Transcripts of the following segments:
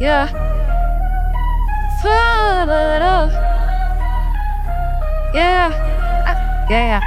yeah. Yeah, yeah.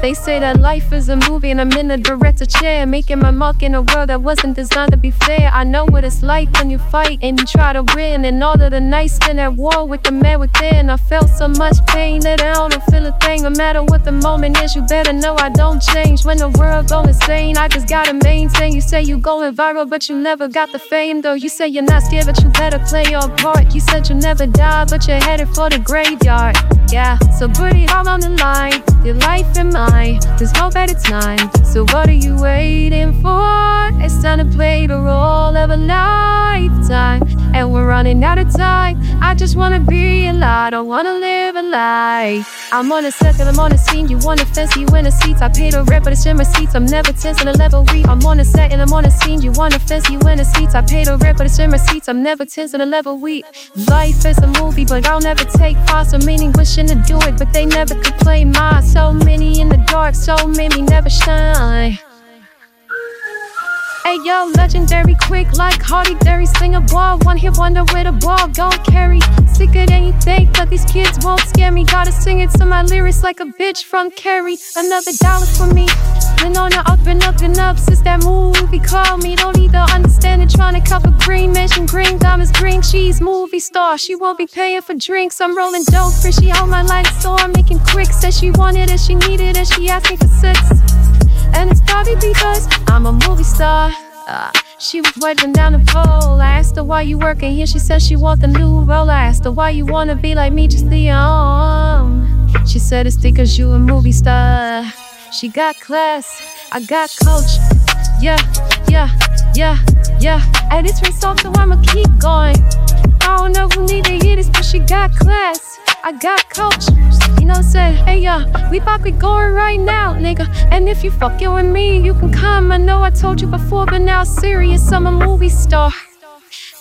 They say that life is a movie and I'm in a director chair, making my mark in a world that wasn't designed to be fair. I know what it's like when you fight and you try to win, and all of the nights been at war with the man within. I felt so much pain that I don't feel a thing. No matter what the moment is, you better know I don't change. When the world goes insane, I just gotta maintain. You say you going viral, but you never got the fame. Though you say you're not scared, but you better play your part. You said you never die, but you're headed for the graveyard. Yeah, so put it all on the line. Your life and mine. There's no better time. So what are you waiting for? It's time to play the role of a lifetime. And we're running out of time. I just wanna be alive. Don't wanna live a lie. I'm on a circle, I'm on a scene. You wanna fancy, you in a seat. I paid the rent, but it's in seats. I'm never tense in a level read. I'm on a set and I'm on a scene. You wanna fancy, you in a seat. I paid the rent, but it's in seats. I'm never tense in a level weak. Life is a movie, but I'll never take parts. So meaning wishing to do it, but they never could play my. So many in the dark, so many never shine. Hey yo, legendary quick like Hardy Derry, sing a ball, one hit wonder with a ball, gon' carry. Sicker than you think, but these kids won't scare me. Gotta sing it to my lyrics like a bitch from Carrie. Another dollar for me. Been on the up and up and up since that movie called me. Don't either understand it, trying to cover green, mention green diamonds, green cheese, movie star. She won't be paying for drinks. I'm rolling dope, for she on my light, so I'm making quick. Said she wanted it, she needed it, she asked me for six. And it's probably because I'm a movie star. Uh, she was waiting down the pole. I asked her why you working here. She said she want the new role. I asked her why you wanna be like me, just the arm. She said it's because you a movie star. She got class, I got coach. Yeah, yeah, yeah, yeah. And it's off, so I'ma keep going. I don't know who need to hear this, but she got class. I got coach. You know, said, hey, yeah, we about to going right now, nigga. And if you fucking with me, you can come. I know I told you before, but now serious, I'm a movie star.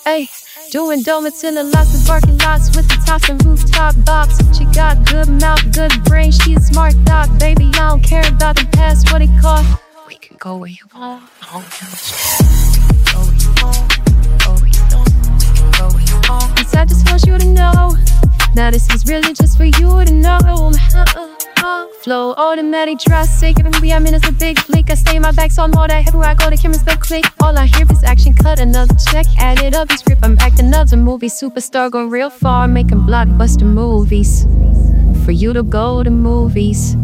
Hey. Doing donuts in the lots of parking lots with the tops and rooftop box. She got good mouth, good brain, she a smart dog. Baby, I don't care about the past, what it cost. We can go where you want. Oh, Home Go where you want. I just want you to know. Now this is really just for you to know. Uh-uh. Flow automatic, dress sick. Even we are minutes a big flick. I stay in my back's on more that head where I go, the cameras still click. All I hear is action, cut another check. Add it up, script. I'm back another movie. Superstar going real far, making blockbuster movies. For you to go to movies.